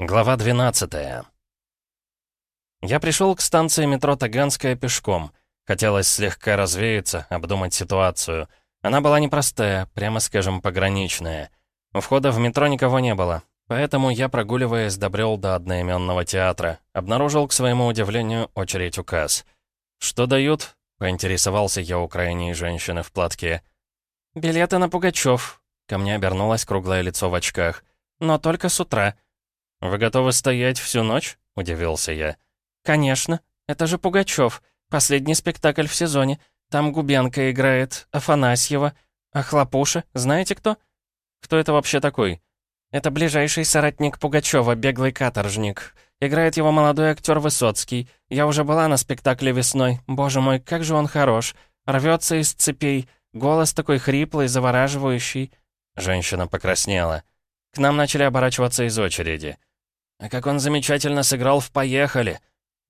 Глава 12 Я пришел к станции метро Таганская пешком. Хотелось слегка развеяться, обдумать ситуацию. Она была непростая, прямо скажем, пограничная. У входа в метро никого не было, поэтому я, прогуливаясь, добрел до одноименного театра. Обнаружил, к своему удивлению, очередь указ. «Что дают?» — поинтересовался я у крайней женщины в платке. «Билеты на Пугачев», — ко мне обернулось круглое лицо в очках. «Но только с утра». «Вы готовы стоять всю ночь?» — удивился я. «Конечно. Это же Пугачев. Последний спектакль в сезоне. Там Губенко играет, Афанасьева. А Хлопуша, знаете кто?» «Кто это вообще такой?» «Это ближайший соратник Пугачева, беглый каторжник. Играет его молодой актер Высоцкий. Я уже была на спектакле весной. Боже мой, как же он хорош. Рвется из цепей. Голос такой хриплый, завораживающий». Женщина покраснела. К нам начали оборачиваться из очереди. А как он замечательно сыграл в «Поехали».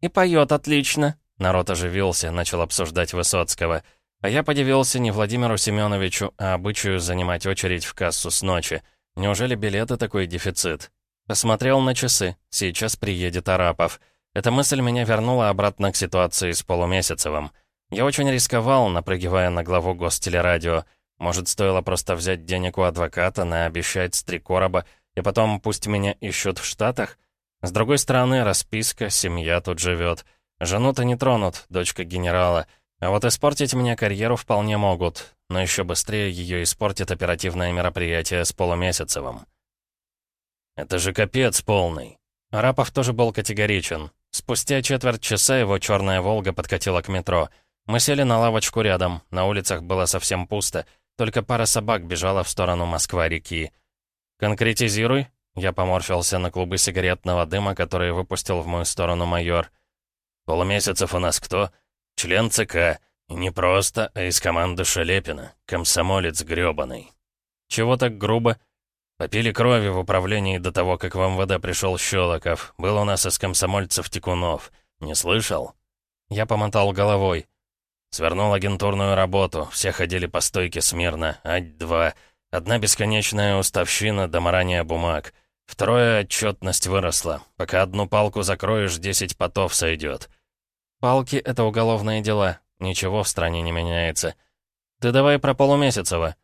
И поет отлично. Народ оживился, начал обсуждать Высоцкого. А я подивился не Владимиру Семеновичу, а обычаю занимать очередь в кассу с ночи. Неужели билеты такой дефицит? Посмотрел на часы. Сейчас приедет Арапов. Эта мысль меня вернула обратно к ситуации с Полумесяцевым. Я очень рисковал, напрыгивая на главу гостелерадио. Может, стоило просто взять денег у адвоката, наобещать с три короба и потом пусть меня ищут в Штатах? С другой стороны, расписка, семья тут живет. Жену-то не тронут, дочка генерала. А вот испортить мне карьеру вполне могут. Но еще быстрее ее испортит оперативное мероприятие с Полумесяцевым. «Это же капец полный!» Арапов тоже был категоричен. Спустя четверть часа его черная «Волга» подкатила к метро. Мы сели на лавочку рядом, на улицах было совсем пусто, только пара собак бежала в сторону Москва-реки. «Конкретизируй». Я поморщился на клубы сигаретного дыма, которые выпустил в мою сторону майор. «Полумесяцев у нас кто? Член ЦК. И не просто, а из команды Шелепина. Комсомолец грёбаный». «Чего так грубо?» «Попили крови в управлении до того, как в МВД пришел Щелоков. Был у нас из комсомольцев Тикунов. Не слышал?» Я помотал головой. Свернул агентурную работу. Все ходили по стойке смирно. Ать-два. Одна бесконечная уставщина до марания бумаг. Второе, отчетность выросла. Пока одну палку закроешь, десять потов сойдет. Палки — это уголовные дела. Ничего в стране не меняется. Ты давай про Полумесяцева.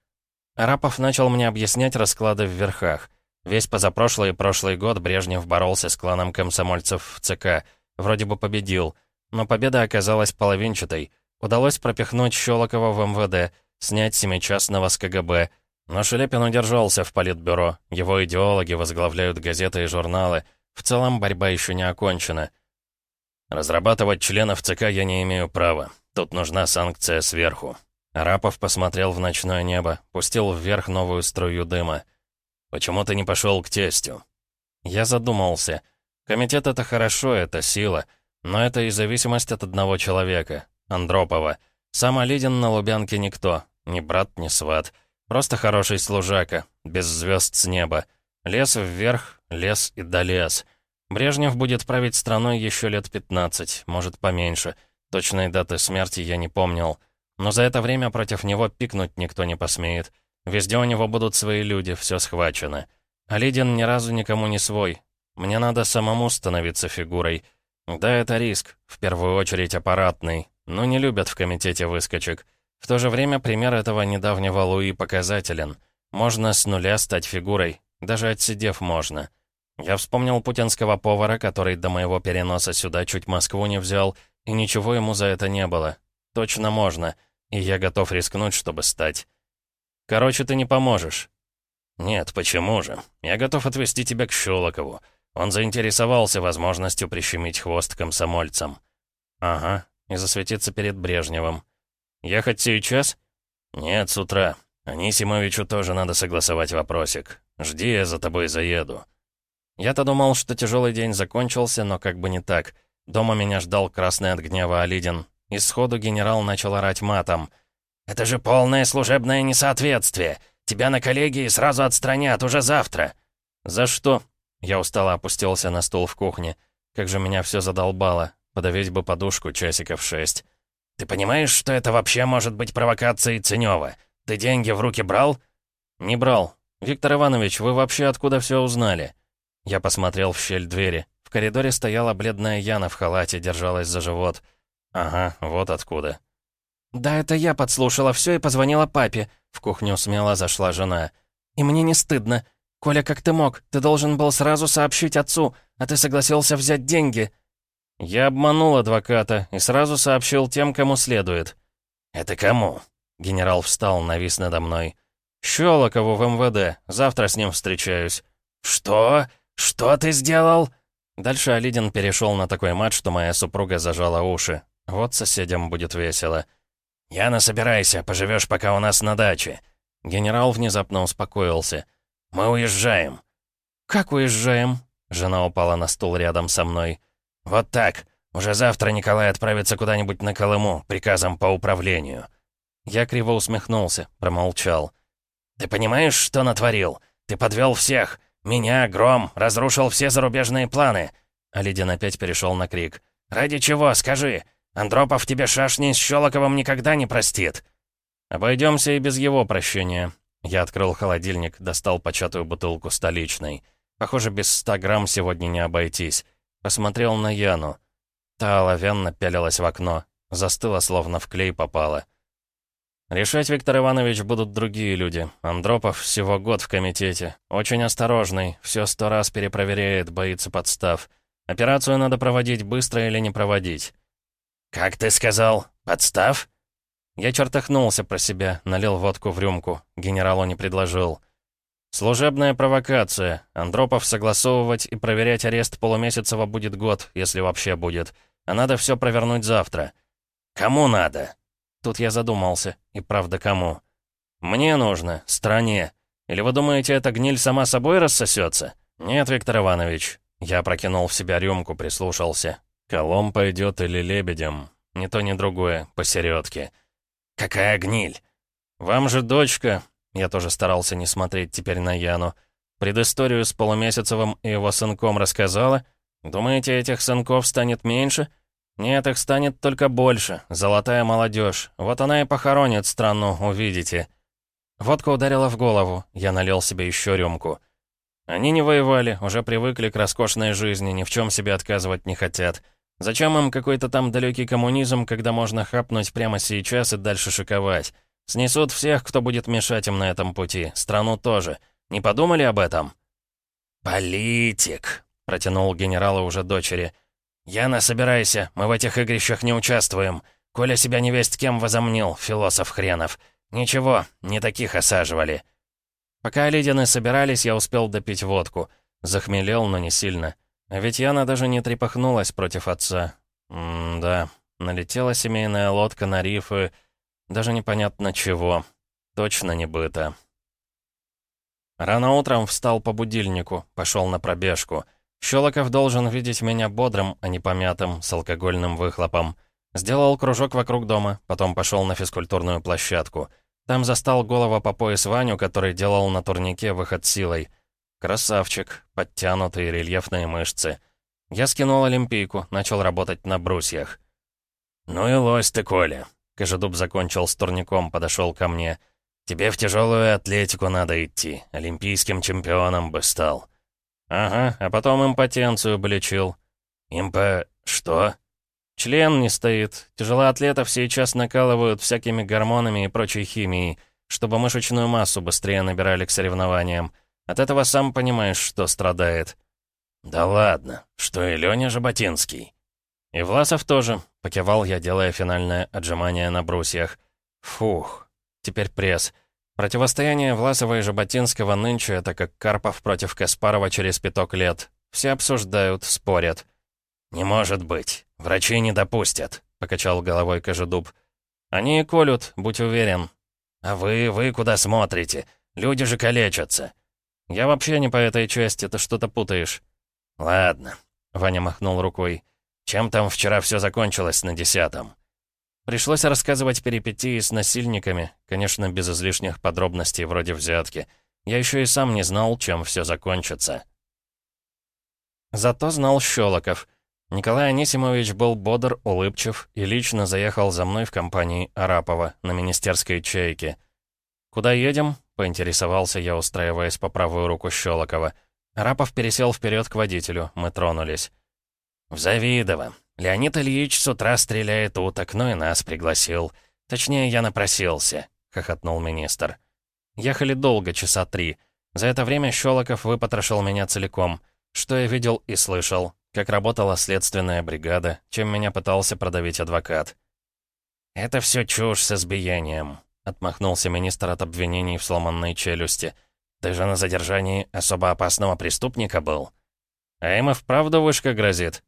Арапов начал мне объяснять расклады в верхах. Весь позапрошлый и прошлый год Брежнев боролся с кланом комсомольцев в ЦК. Вроде бы победил. Но победа оказалась половинчатой. Удалось пропихнуть Щелокова в МВД, снять семичастного с КГБ — но Шелепин удержался в политбюро. Его идеологи возглавляют газеты и журналы. В целом борьба еще не окончена. Разрабатывать членов ЦК я не имею права. Тут нужна санкция сверху. Арапов посмотрел в ночное небо, пустил вверх новую струю дыма. «Почему ты не пошел к тестю?» Я задумался. Комитет — это хорошо, это сила. Но это и зависимость от одного человека, Андропова. Сам Алидин на Лубянке никто. Ни брат, ни сват. Просто хороший служака, без звезд с неба. Лес вверх, лес и долез. Брежнев будет править страной еще лет 15, может поменьше. Точной даты смерти я не помнил. Но за это время против него пикнуть никто не посмеет. Везде у него будут свои люди, все схвачено. А Лидин ни разу никому не свой. Мне надо самому становиться фигурой. Да, это риск, в первую очередь аппаратный. Но не любят в комитете выскочек. В то же время пример этого недавнего Луи показателен. Можно с нуля стать фигурой, даже отсидев можно. Я вспомнил путинского повара, который до моего переноса сюда чуть Москву не взял, и ничего ему за это не было. Точно можно, и я готов рискнуть, чтобы стать. Короче, ты не поможешь. Нет, почему же? Я готов отвезти тебя к Щелокову. Он заинтересовался возможностью прищемить хвост комсомольцам. Ага, и засветиться перед Брежневым. «Ехать сейчас?» «Нет, с утра. Анисимовичу тоже надо согласовать вопросик. Жди, я за тобой заеду». Я-то думал, что тяжелый день закончился, но как бы не так. Дома меня ждал красный от гнева Алидин. И сходу генерал начал орать матом. «Это же полное служебное несоответствие! Тебя на коллегии сразу отстранят уже завтра!» «За что?» Я устало опустился на стул в кухне. Как же меня все задолбало. Подавить бы подушку часиков шесть. «Ты понимаешь, что это вообще может быть провокацией Ценёва? Ты деньги в руки брал?» «Не брал. Виктор Иванович, вы вообще откуда все узнали?» Я посмотрел в щель двери. В коридоре стояла бледная Яна в халате, держалась за живот. Ага, вот откуда. «Да, это я подслушала все и позвонила папе», — в кухню смело зашла жена. «И мне не стыдно. Коля, как ты мог? Ты должен был сразу сообщить отцу, а ты согласился взять деньги». Я обманул адвоката и сразу сообщил тем, кому следует. «Это кому?» Генерал встал, навис надо мной. «Щелокову в МВД. Завтра с ним встречаюсь». «Что? Что ты сделал?» Дальше Алидин перешел на такой мат, что моя супруга зажала уши. Вот соседям будет весело. «Яна, собирайся, поживешь пока у нас на даче». Генерал внезапно успокоился. «Мы уезжаем». «Как уезжаем?» Жена упала на стул рядом со мной. «Вот так. Уже завтра Николай отправится куда-нибудь на Колыму, приказом по управлению». Я криво усмехнулся, промолчал. «Ты понимаешь, что натворил? Ты подвел всех. Меня, Гром, разрушил все зарубежные планы». Алидин опять перешел на крик. «Ради чего, скажи? Андропов тебе шашни с Щелоковым никогда не простит». «Обойдемся и без его прощения». Я открыл холодильник, достал початую бутылку столичной. Похоже, без ста грамм сегодня не обойтись. Посмотрел на Яну. Та оловянно пялилась в окно. Застыла, словно в клей попала. Решать, Виктор Иванович, будут другие люди. Андропов всего год в комитете. Очень осторожный, все сто раз перепроверяет, боится подстав. Операцию надо проводить быстро или не проводить. «Как ты сказал? Подстав?» Я чертахнулся про себя, налил водку в рюмку. Генералу не предложил. «Служебная провокация. Андропов согласовывать и проверять арест Полумесяцева будет год, если вообще будет. А надо все провернуть завтра». «Кому надо?» Тут я задумался. И правда, кому? «Мне нужно. Стране. Или вы думаете, эта гниль сама собой рассосется? Нет, Виктор Иванович». Я прокинул в себя рюмку, прислушался. Колом пойдет или лебедем. Ни то, ни другое, посередке. «Какая гниль?» «Вам же дочка...» Я тоже старался не смотреть теперь на Яну. «Предысторию с Полумесяцевым и его сынком рассказала? Думаете, этих сынков станет меньше?» «Нет, их станет только больше. Золотая молодежь. Вот она и похоронит страну, увидите». Водка ударила в голову. Я налил себе еще рюмку. Они не воевали, уже привыкли к роскошной жизни, ни в чем себе отказывать не хотят. Зачем им какой-то там далекий коммунизм, когда можно хапнуть прямо сейчас и дальше шиковать? Снесут всех, кто будет мешать им на этом пути. Страну тоже. Не подумали об этом?» «Политик», — протянул генерала уже дочери. «Яна, собирайся, мы в этих игрищах не участвуем. Коля себя невесть кем возомнил, философ хренов. Ничего, не таких осаживали». Пока Лидины собирались, я успел допить водку. Захмелел, но не сильно. А ведь Яна даже не трепахнулась против отца. М-да, налетела семейная лодка на рифы. Даже непонятно чего. Точно не быто. Рано утром встал по будильнику, пошел на пробежку. Щелоков должен видеть меня бодрым, а не помятым, с алкогольным выхлопом. Сделал кружок вокруг дома, потом пошел на физкультурную площадку. Там застал голову по пояс Ваню, который делал на турнике выход силой. Красавчик, подтянутые рельефные мышцы. Я скинул олимпийку, начал работать на брусьях. «Ну и лось ты, Коля!» Кожедуб закончил с турником, подошел ко мне. «Тебе в тяжелую атлетику надо идти. Олимпийским чемпионом бы стал». «Ага, а потом импотенцию облечил». «Импо... что?» «Член не стоит. Тяжелоатлетов сейчас накалывают всякими гормонами и прочей химией, чтобы мышечную массу быстрее набирали к соревнованиям. От этого сам понимаешь, что страдает». «Да ладно, что и Лёня Жаботинский?» «И Власов тоже», — покивал я, делая финальное отжимание на брусьях. «Фух, теперь пресс». Противостояние Власова и Жаботинского нынче — это как Карпов против Каспарова через пяток лет. Все обсуждают, спорят. «Не может быть. Врачи не допустят», — покачал головой Кожедуб. «Они и колют, будь уверен». «А вы, вы куда смотрите? Люди же калечатся». «Я вообще не по этой части, ты что-то путаешь». «Ладно», — Ваня махнул рукой. «Чем там вчера все закончилось на десятом?» Пришлось рассказывать перипетии с насильниками, конечно, без излишних подробностей вроде взятки. Я еще и сам не знал, чем все закончится. Зато знал Щелоков. Николай Анисимович был бодр, улыбчив и лично заехал за мной в компании Арапова на министерской чайке. «Куда едем?» — поинтересовался я, устраиваясь по правую руку Щелокова. Рапов пересел вперед к водителю, мы тронулись. «В Завидово. Леонид Ильич с утра стреляет уток, но и нас пригласил. Точнее, я напросился», — хохотнул министр. Ехали долго, часа три. За это время Щелоков выпотрошил меня целиком. Что я видел и слышал, как работала следственная бригада, чем меня пытался продавить адвокат. «Это все чушь с избиением», — отмахнулся министр от обвинений в сломанной челюсти. «Ты же на задержании особо опасного преступника был». «А им и вправду вышка грозит?»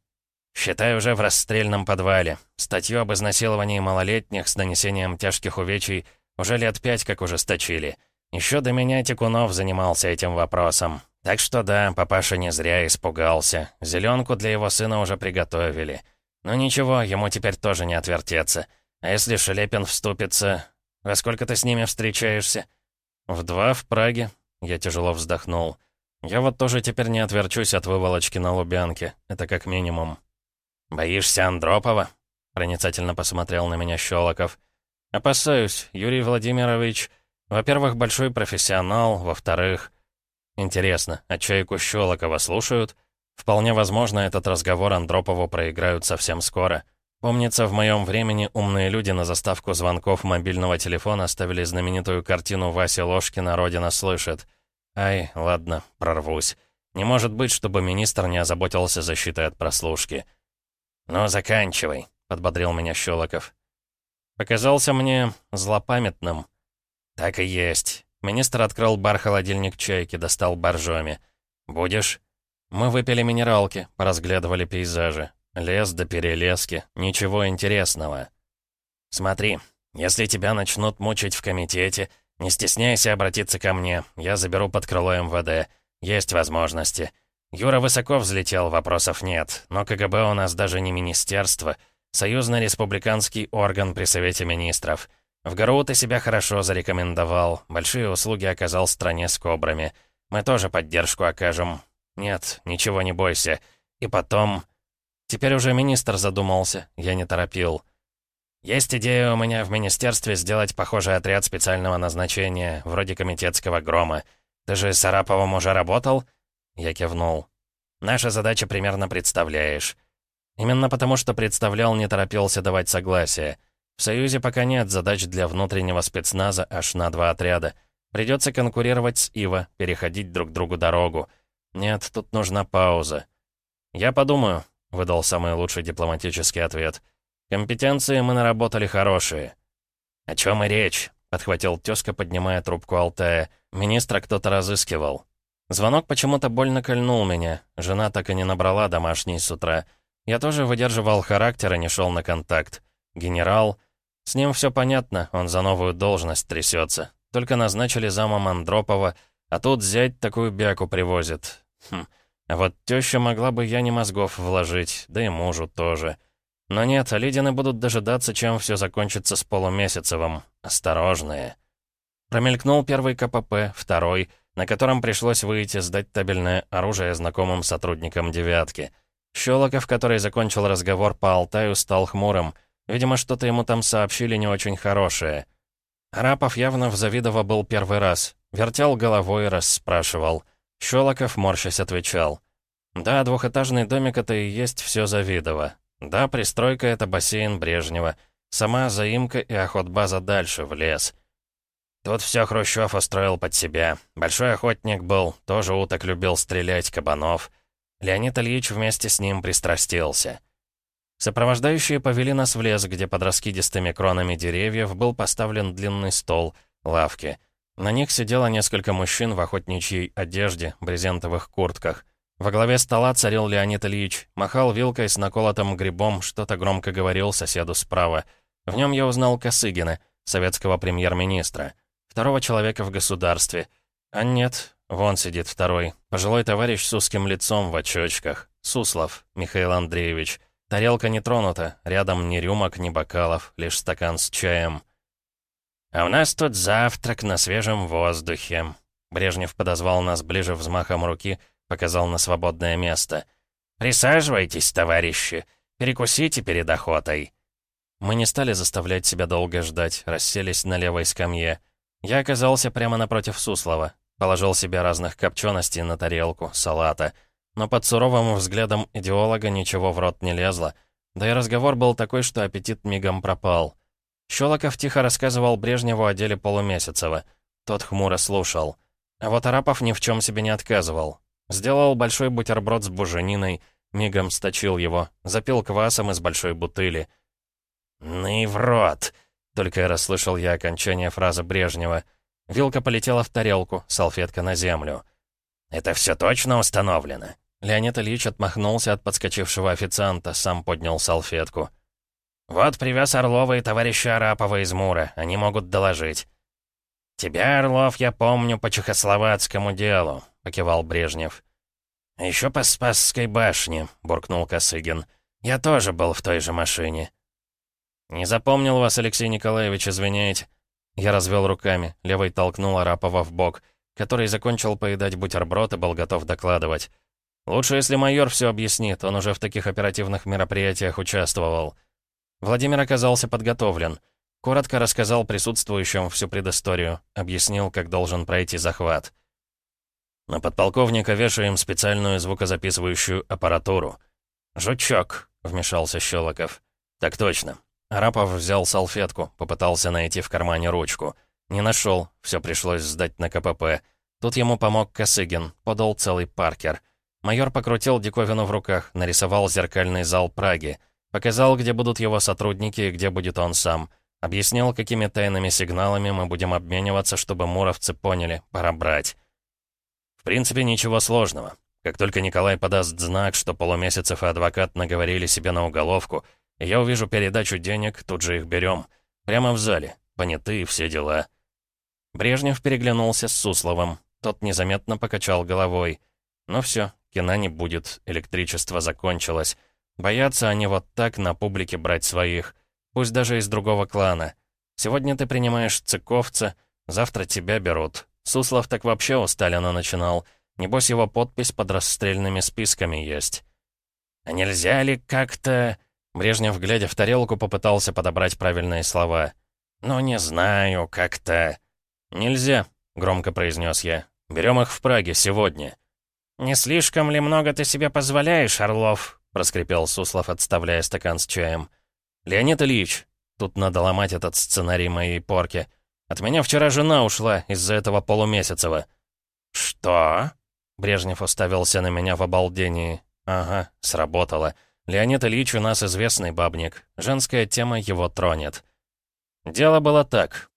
«Считай уже в расстрельном подвале. Статью об изнасиловании малолетних с нанесением тяжких увечий уже лет пять как ужесточили. Еще до меня Тикунов занимался этим вопросом. Так что да, папаша не зря испугался. Зеленку для его сына уже приготовили. Но ничего, ему теперь тоже не отвертеться. А если Шелепин вступится... Во сколько ты с ними встречаешься? В два в Праге. Я тяжело вздохнул. Я вот тоже теперь не отверчусь от выволочки на Лубянке. Это как минимум. «Боишься Андропова?» — проницательно посмотрел на меня Щелоков. «Опасаюсь, Юрий Владимирович. Во-первых, большой профессионал, во-вторых...» «Интересно, а чайку Щелокова слушают?» «Вполне возможно, этот разговор Андропову проиграют совсем скоро. Помнится, в моем времени умные люди на заставку звонков мобильного телефона ставили знаменитую картину Васи Ложкина «Родина слышит». Ай, ладно, прорвусь. Не может быть, чтобы министр не озаботился защитой от прослушки». «Ну, заканчивай», — подбодрил меня Щелоков. Показался мне злопамятным. Так и есть. Министр открыл бар-холодильник чайки, достал боржоми. «Будешь?» Мы выпили минералки, поразглядывали пейзажи. Лес до перелески, ничего интересного. «Смотри, если тебя начнут мучить в комитете, не стесняйся обратиться ко мне, я заберу под крыло МВД. Есть возможности. Юра высоко взлетел, вопросов нет. Но КГБ у нас даже не министерство. Союзно-республиканский орган при Совете Министров. В ГРУ ты себя хорошо зарекомендовал. Большие услуги оказал стране с кобрами. Мы тоже поддержку окажем. Нет, ничего не бойся. И потом... Теперь уже министр задумался. Я не торопил. Есть идея у меня в министерстве сделать похожий отряд специального назначения, вроде комитетского грома. Ты же с Араповым уже работал? Я кивнул. «Наша задача примерно представляешь». Именно потому, что представлял, не торопился давать согласие. В Союзе пока нет задач для внутреннего спецназа аж на два отряда. Придется конкурировать с Ива, переходить друг другу дорогу. Нет, тут нужна пауза. «Я подумаю», — выдал самый лучший дипломатический ответ. «Компетенции мы наработали хорошие». «О чем и речь?» — подхватил тезка, поднимая трубку Алтая. «Министра кто-то разыскивал». Звонок почему-то больно кольнул меня. Жена так и не набрала домашней с утра. Я тоже выдерживал характер и не шел на контакт. Генерал... С ним все понятно, он за новую должность трясется. Только назначили замом Андропова, а тут зять такую бяку привозит. Хм, а вот теща могла бы я не мозгов вложить, да и мужу тоже. Но нет, Лидины будут дожидаться, чем все закончится с полумесяцевым. Осторожные. Промелькнул первый КПП, второй — на котором пришлось выйти сдать табельное оружие знакомым сотрудникам «девятки». Щелоков, который закончил разговор по Алтаю, стал хмурым. Видимо, что-то ему там сообщили не очень хорошее. Арапов явно в Завидово был первый раз. Вертел головой и расспрашивал. Щелоков, морщась, отвечал. «Да, двухэтажный домик — это и есть все Завидово. Да, пристройка — это бассейн Брежнева. Сама заимка и охотбаза дальше, в лес». Тут все Хрущев устроил под себя. Большой охотник был, тоже уток любил стрелять, кабанов. Леонид Ильич вместе с ним пристрастился. Сопровождающие повели нас в лес, где под раскидистыми кронами деревьев был поставлен длинный стол, лавки. На них сидело несколько мужчин в охотничьей одежде, брезентовых куртках. Во главе стола царил Леонид Ильич, махал вилкой с наколотым грибом, что-то громко говорил соседу справа. В нем я узнал Косыгина, советского премьер-министра второго человека в государстве. А нет, вон сидит второй. Пожилой товарищ с узким лицом в очочках. Суслов Михаил Андреевич. Тарелка не тронута, рядом ни рюмок, ни бокалов, лишь стакан с чаем. «А у нас тут завтрак на свежем воздухе». Брежнев подозвал нас ближе взмахом руки, показал на свободное место. «Присаживайтесь, товарищи, перекусите перед охотой». Мы не стали заставлять себя долго ждать, расселись на левой скамье. Я оказался прямо напротив Суслова. Положил себе разных копченостей на тарелку, салата. Но под суровым взглядом идеолога ничего в рот не лезло. Да и разговор был такой, что аппетит мигом пропал. Щелоков тихо рассказывал Брежневу о деле Полумесяцева. Тот хмуро слушал. А вот Арапов ни в чем себе не отказывал. Сделал большой бутерброд с бужениной, мигом сточил его, запил квасом из большой бутыли. «Ну в рот!» — только и расслышал я окончание фразы Брежнева. Вилка полетела в тарелку, салфетка на землю. «Это все точно установлено?» Леонид Ильич отмахнулся от подскочившего официанта, сам поднял салфетку. «Вот привез Орлова и товарища Арапова из Мура, они могут доложить». «Тебя, Орлов, я помню по чехословацкому делу», — покивал Брежнев. «Еще по Спасской башне», — буркнул Косыгин. «Я тоже был в той же машине». «Не запомнил вас, Алексей Николаевич, извиняйте». Я развел руками, левой толкнул Арапова в бок, который закончил поедать бутерброд и был готов докладывать. «Лучше, если майор все объяснит, он уже в таких оперативных мероприятиях участвовал». Владимир оказался подготовлен — Коротко рассказал присутствующим всю предысторию, объяснил, как должен пройти захват. На подполковника вешаем специальную звукозаписывающую аппаратуру. «Жучок», — вмешался Щелоков. «Так точно». Арапов взял салфетку, попытался найти в кармане ручку. Не нашел, все пришлось сдать на КПП. Тут ему помог Косыгин, подал целый Паркер. Майор покрутил диковину в руках, нарисовал зеркальный зал Праги. Показал, где будут его сотрудники и где будет он сам. Объяснил, какими тайными сигналами мы будем обмениваться, чтобы муровцы поняли, пора брать. В принципе, ничего сложного. Как только Николай подаст знак, что Полумесяцев и адвокат наговорили себе на уголовку, я увижу передачу денег, тут же их берем. Прямо в зале. Понятые все дела. Брежнев переглянулся с Сусловым. Тот незаметно покачал головой. Ну все, кино не будет, электричество закончилось. Боятся они вот так на публике брать своих. Пусть даже из другого клана. Сегодня ты принимаешь цыковца, завтра тебя берут. Суслов так вообще у Сталина начинал. Небось, его подпись под расстрельными списками есть. «А нельзя ли как-то...» Брежнев, глядя в тарелку, попытался подобрать правильные слова. «Ну, не знаю, как-то...» «Нельзя», — громко произнес я. «Берем их в Праге сегодня». «Не слишком ли много ты себе позволяешь, Орлов?» — проскрипел Суслов, отставляя стакан с чаем. «Леонид Ильич, тут надо ломать этот сценарий моей порки. От меня вчера жена ушла из-за этого полумесяцева». «Что?» Брежнев уставился на меня в обалдении. «Ага, сработало. Леонид Ильич у нас известный бабник. Женская тема его тронет». Дело было так.